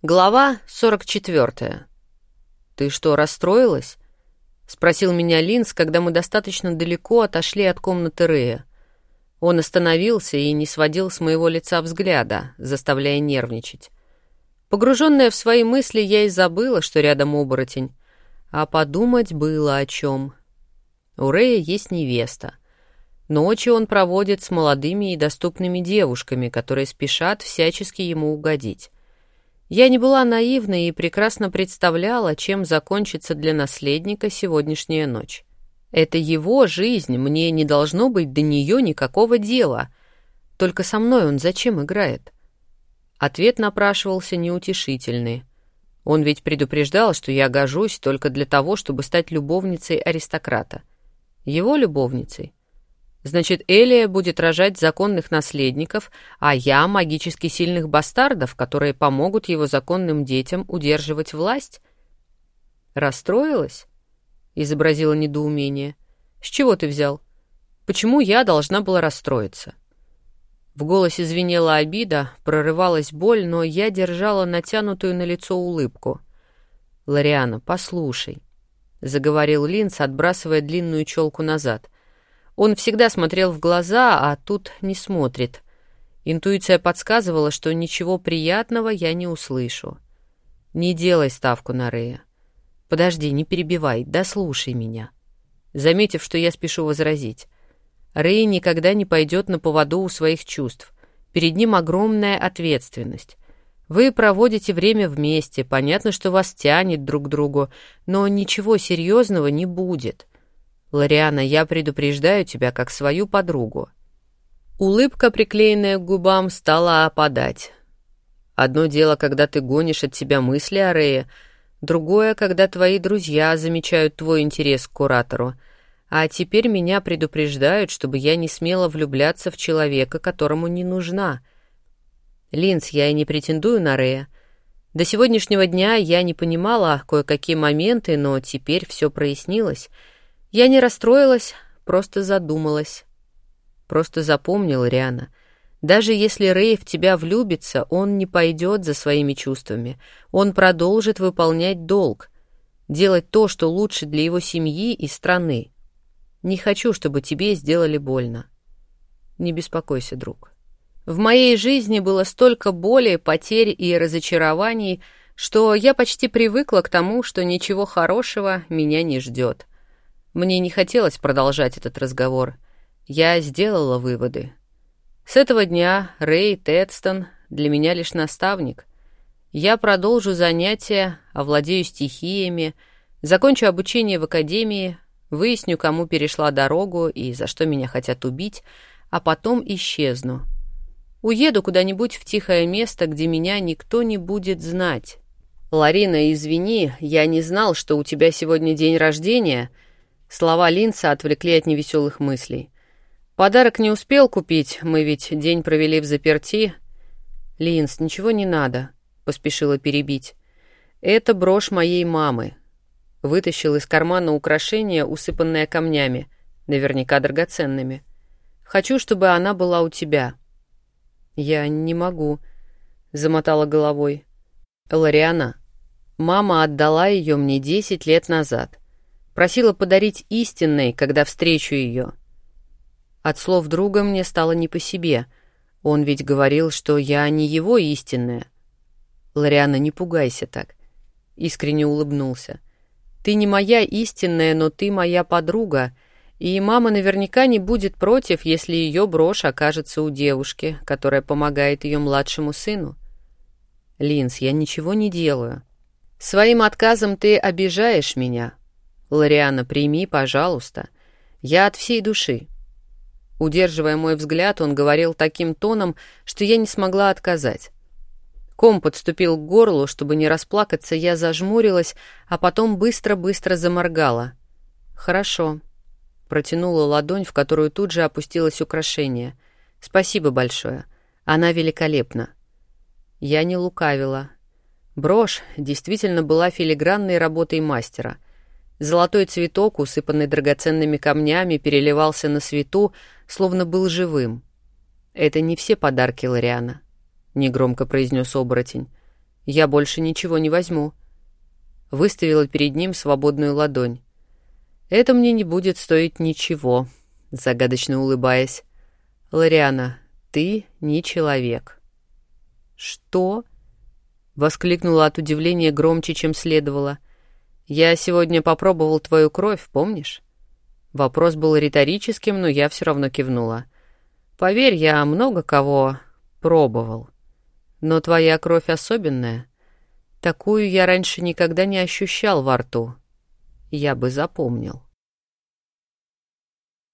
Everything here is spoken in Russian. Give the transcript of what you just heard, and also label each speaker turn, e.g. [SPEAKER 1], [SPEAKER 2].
[SPEAKER 1] Глава 44. «Ты что, расстроилась?» — спросил меня Линз, когда мы достаточно далеко отошли от комнаты Рея. Он остановился и не сводил с моего лица взгляда, заставляя нервничать. Погруженная в свои мысли, я и забыла, что рядом оборотень. А подумать было о чем. У Рея есть невеста. Ночи он проводит с молодыми и доступными девушками, которые спешат всячески ему угодить. Я не была наивной и прекрасно представляла, чем закончится для наследника сегодняшняя ночь. Это его жизнь, мне не должно быть до нее никакого дела. Только со мной он зачем играет? Ответ напрашивался неутешительный. Он ведь предупреждал, что я гожусь только для того, чтобы стать любовницей аристократа. Его любовницей. Значит, Элия будет рожать законных наследников, а я — магически сильных бастардов, которые помогут его законным детям удерживать власть? Расстроилась? Изобразила недоумение. С чего ты взял? Почему я должна была расстроиться? В голосе звенела обида, прорывалась боль, но я держала натянутую на лицо улыбку. «Лориана, послушай», — заговорил Линц, отбрасывая длинную челку назад — он всегда смотрел в глаза, а тут не смотрит. Интуиция подсказывала, что ничего приятного я не услышу. «Не делай ставку на Рея. Подожди, не перебивай, дослушай меня». Заметив, что я спешу возразить. Рэй никогда не пойдет на поводу у своих чувств. Перед ним огромная ответственность. Вы проводите время вместе, понятно, что вас тянет друг к другу, но ничего серьезного не будет. «Лориана, я предупреждаю тебя как свою подругу». Улыбка, приклеенная к губам, стала опадать. Одно дело, когда ты гонишь от себя мысли о Рее, другое, когда твои друзья замечают твой интерес к куратору. А теперь меня предупреждают, чтобы я не смела влюбляться в человека, которому не нужна. Линз, я и не претендую на Рея. До сегодняшнего дня я не понимала кое-какие моменты, но теперь все прояснилось — я не расстроилась, просто задумалась. Просто запомнил, Риана. Даже если Рэй в тебя влюбится, он не пойдет за своими чувствами. Он продолжит выполнять долг, делать то, что лучше для его семьи и страны. Не хочу, чтобы тебе сделали больно. Не беспокойся, друг. В моей жизни было столько боли, потерь и разочарований, что я почти привыкла к тому, что ничего хорошего меня не ждет. Мне не хотелось продолжать этот разговор. Я сделала выводы. С этого дня Рэй Тедстон для меня лишь наставник. Я продолжу занятия, овладею стихиями, закончу обучение в академии, выясню, кому перешла дорогу и за что меня хотят убить, а потом исчезну. Уеду куда-нибудь в тихое место, где меня никто не будет знать. «Ларина, извини, я не знал, что у тебя сегодня день рождения», Слова Линца отвлекли от невеселых мыслей. «Подарок не успел купить, мы ведь день провели в заперти». «Линц, ничего не надо», — поспешила перебить. «Это брошь моей мамы». Вытащил из кармана украшение, усыпанное камнями, наверняка драгоценными. «Хочу, чтобы она была у тебя». «Я не могу», — замотала головой. «Лориана, мама отдала ее мне десять лет назад. Просила подарить истинной, когда встречу ее. От слов друга мне стало не по себе. Он ведь говорил, что я не его истинная. Лориана, не пугайся так. Искренне улыбнулся. Ты не моя истинная, но ты моя подруга, и мама наверняка не будет против, если ее брошь окажется у девушки, которая помогает ее младшему сыну. Линз, я ничего не делаю. Своим отказом ты обижаешь меня, «Лориана, прими, пожалуйста. Я от всей души». Удерживая мой взгляд, он говорил таким тоном, что я не смогла отказать. Ком подступил к горлу, чтобы не расплакаться, я зажмурилась, а потом быстро-быстро заморгала. «Хорошо». Протянула ладонь, в которую тут же опустилось украшение. «Спасибо большое. Она великолепна». Я не лукавила. Брошь действительно была филигранной работой мастера — Золотой цветок, усыпанный драгоценными камнями, переливался на свету, словно был живым. «Это не все подарки Лориана», — негромко произнес оборотень. Я больше ничего не возьму. Выставила перед ним свободную ладонь. Это мне не будет стоить ничего, загадочно улыбаясь. Лариана, ты не человек. Что? Воскликнула от удивления громче, чем следовало. Я сегодня попробовал твою кровь, помнишь? Вопрос был риторическим, но я все равно кивнула. Поверь, я много кого пробовал. Но твоя кровь особенная. Такую я раньше никогда не ощущал во рту. Я бы запомнил.